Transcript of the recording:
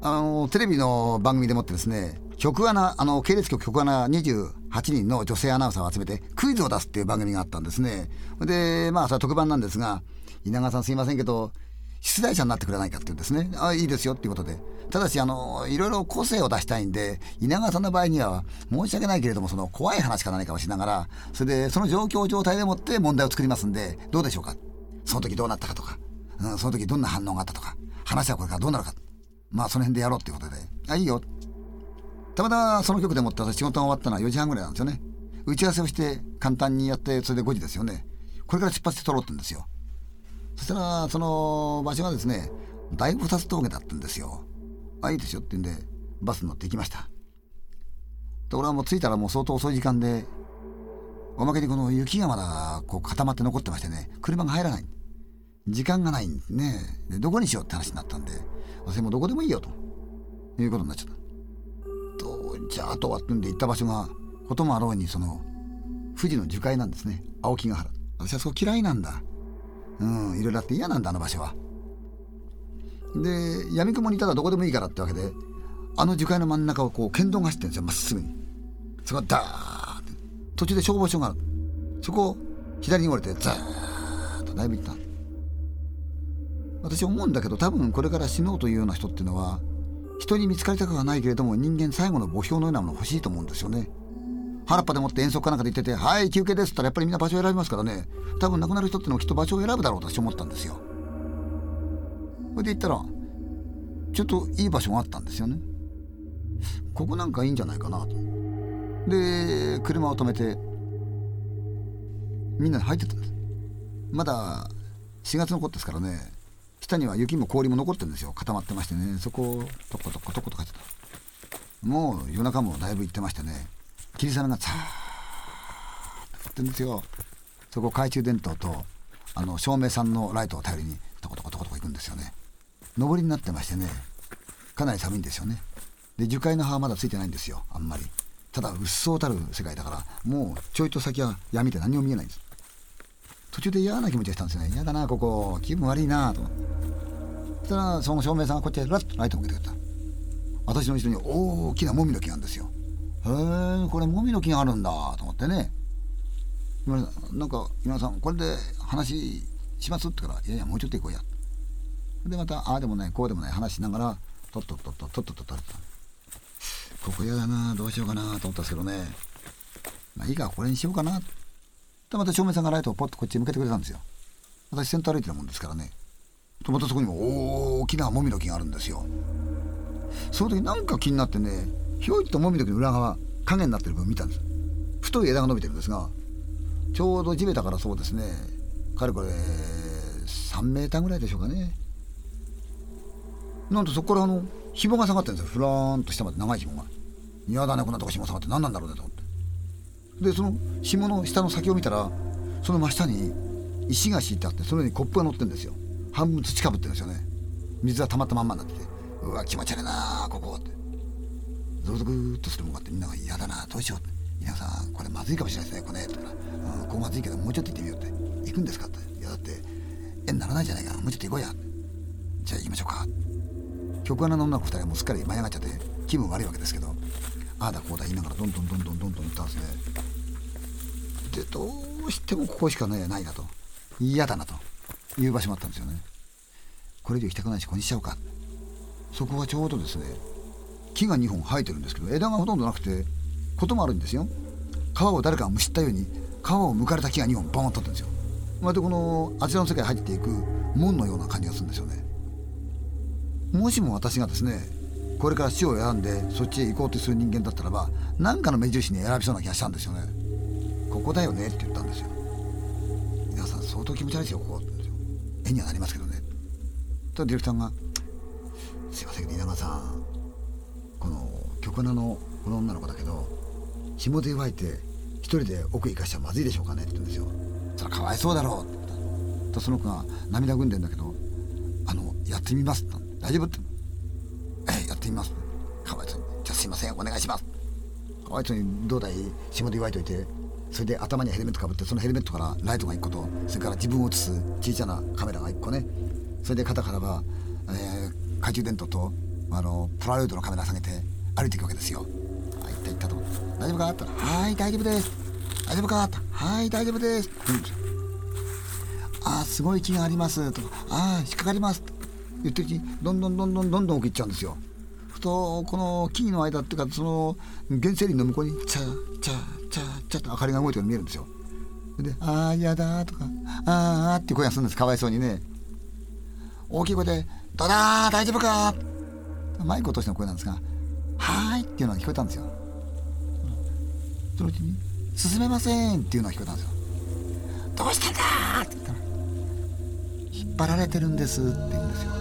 あのテレビの番組でもってですね局アナあの系列局局アナ28人の女性アナウンサーを集めてクイズを出すっていう番組があったんですね。でまあそれは特番なんですが稲川さんすいませんけど出題者になってくれないかって言うんですね。あいいですよっていうことで。ただしあのいろいろ個性を出したいんで稲川さんの場合には申し訳ないけれどもその怖い話か何かをしながらそれでその状況状態でもって問題を作りますんでどうでしょうか。その時どうなったかとか、うん、その時どんな反応があったとか話はこれからどうなるか。まあその辺でやろうっていうことで。あいいよ。たまたまその局でもって仕事が終わったのは4時半ぐらいなんですよね。打ち合わせをして簡単にやってそれで5時ですよね。これから出発して撮ろうってんですよ。そしたらその場所がですね大菩薩峠だったんですよ。あいいですよって言うんでバスに乗って行きました。で俺はもう着いたらもう相当遅い時間でおまけにこの雪がまだこう固まって残ってましてね車が入らない。時間がないんでね。でどこにしようって話になったんで私もどこでもいいよと。いうことになっちゃった。とじゃあとはってんで行った場所がこともあろうにその富士の樹海なんですね。青木ヶ原。私はそこ嫌いなんだ。うんいろいろあって嫌なんだあの場所は。で闇雲にいたらどこでもいいからってわけであの樹海の真ん中をこう県道が走ってるんですよ。まっすぐに。そこダーって。途中で消防署がある。そこを左に折れてザーッとだいぶ行った私思うんだけど多分これから死のうというような人っていうのは人に見つかりたくはないけれども人間最後の墓標のようなもの欲しいと思うんですよね。原っぱでもって遠足かなんかで言ってて「はい休憩です」って言ったらやっぱりみんな場所を選びますからね。多分亡くなる人ってのはきっと場所を選ぶだろうと私思ったんですよ。それで行ったらちょっといい場所があったんですよね。ここなんかいいんじゃないかなと。で車を止めてみんなで入ってたんです。まだ4月の頃ですからね。下には雪も氷も残ってるんですよ。固まってましてね。そこをトコトコトコとかってた。もう夜中もだいぶ行ってましてね。霧雨がザーッと降ってるんですよ。そこ懐中電灯とあの照明さんのライトを頼りにトコトコトコトコ行くんですよね。上りになってましてね。かなり寒いんですよね。で樹海の葉はまだついてないんですよ。あんまり。ただうっそうたる世界だからもうちょいと先は闇で何も見えないんです。途中で嫌な気持ちがしたんですね。嫌だなここ。気分悪いなと。そしたらその照明さんがこっちへラッとライトを向けてくれた。私の後ろに大きなもみの木があるんですよ。へえこれもみの木があるんだと思ってね。なんか今さんこれで話します？ってから「いやいやもうちょっと行こうや」でまたああでもないこうでもない話しながらとっとっとっとっとっとっとっと。ここ嫌だなどうしようかなと思ったんですけどね。まあいいかこれにしようかな。でまた照明さんがライトをポッとこっちに向けてくれたんですよ。私先頭歩いてるもんですからね。とまたそこにも大きなもみの木があるんですよ。その時なんか気になってねひょいっともみの木の裏側影になってる分見たんです。太い枝が伸びてるんですがちょうど地べたからそうですねかれこれ3メーターぐらいでしょうかね。なんとそこからあの紐が下がってるんですよ。ふらーんと下まで。長い紐が。嫌だねこんなとこ紐下がって。何なんだろうねと。思ってでその紐の下の先を見たらその真下に石が敷いてあってその上にコップが乗ってるんですよ。半分土かぶってるんですよね。水が溜まったまんまになってて。うわ気持ち悪いなここって。ゾクゾクっとするもんがあってみんなが嫌だなどうしようって。皆さんこれまずいかもしれないですねこれねとか、うん、こうまずいけどもうちょっと行ってみようって。行くんですかって。いやだって絵にならないじゃないか。もうちょっと行こうやじゃあ行きましょうか。局アナの女の子2人はもうすっかり舞い上がっちゃって気分悪いわけですけど。ああだこうだ言いながらどんどんどんどんどんどん行ったんですね。でどうしてもここしかねないなと。嫌だなという場所もあったんですよね。これ以上行きたくないしここにしちゃおうか。そこはちょうどですね木が2本生えてるんですけど枝がほとんどなくてこともあるんですよ。皮を誰かがむしったように皮を剥かれた木が2本ボーンと立ってるんですよ。まるでこのあちらの世界に入っていく門のような感じがするんですよね。もしも私がですねこれから死を選んでそっちへ行こうとする人間だったらば何かの目印に選びそうな気がしたんですよね。ここだよねって言ったんですよ。皆さん相当気持ち悪いですよここ。って絵にはなりますけどね。とディレクターが「すいませんけど稲川さん。この曲名のこの女の子だけど紐で湧いて一人で奥行かしちゃまずいでしょうかね」って言うんですよ。それかわいそうだろう。ってとその子が涙ぐんでんだけど「あのやってみます」って大丈夫って「ええやってみます」かわいそうに「じゃあすいませんお願いします」かわいそうにどうだい？紐で湧いといて。それで頭にヘルメットかぶってそのヘルメットからライトが1個とそれから自分を映す小さなカメラが1個ね。それで肩からは、えー、懐中電灯とあのプラロイドのカメラ下げて歩いていくわけですよ。あ行った行ったと。大丈夫か？ってはい大丈夫です。大丈夫か？ってはい大丈夫です。うん。ああすごい気があります。と。かああ引っかかります。と。言ってるうちにどんどんどんどんどんどん奥行っちゃうんですよ。ふとこの木々の間っていうかその原生林の向こうにチャチャチャチャと明かりが動いてるの見えるんですよ。で「ああやだ」とか「ああ」って声がするんです。かわいそうにね。大きい声で「どうだ大丈夫か?」マイク落としての声なんですが「はーい」っていうのが聞こえたんですよ。そのうちに「進めません」っていうのが聞こえたんですよどうしたんだって言ったら「引っ張られてるんです」って言うんですよ。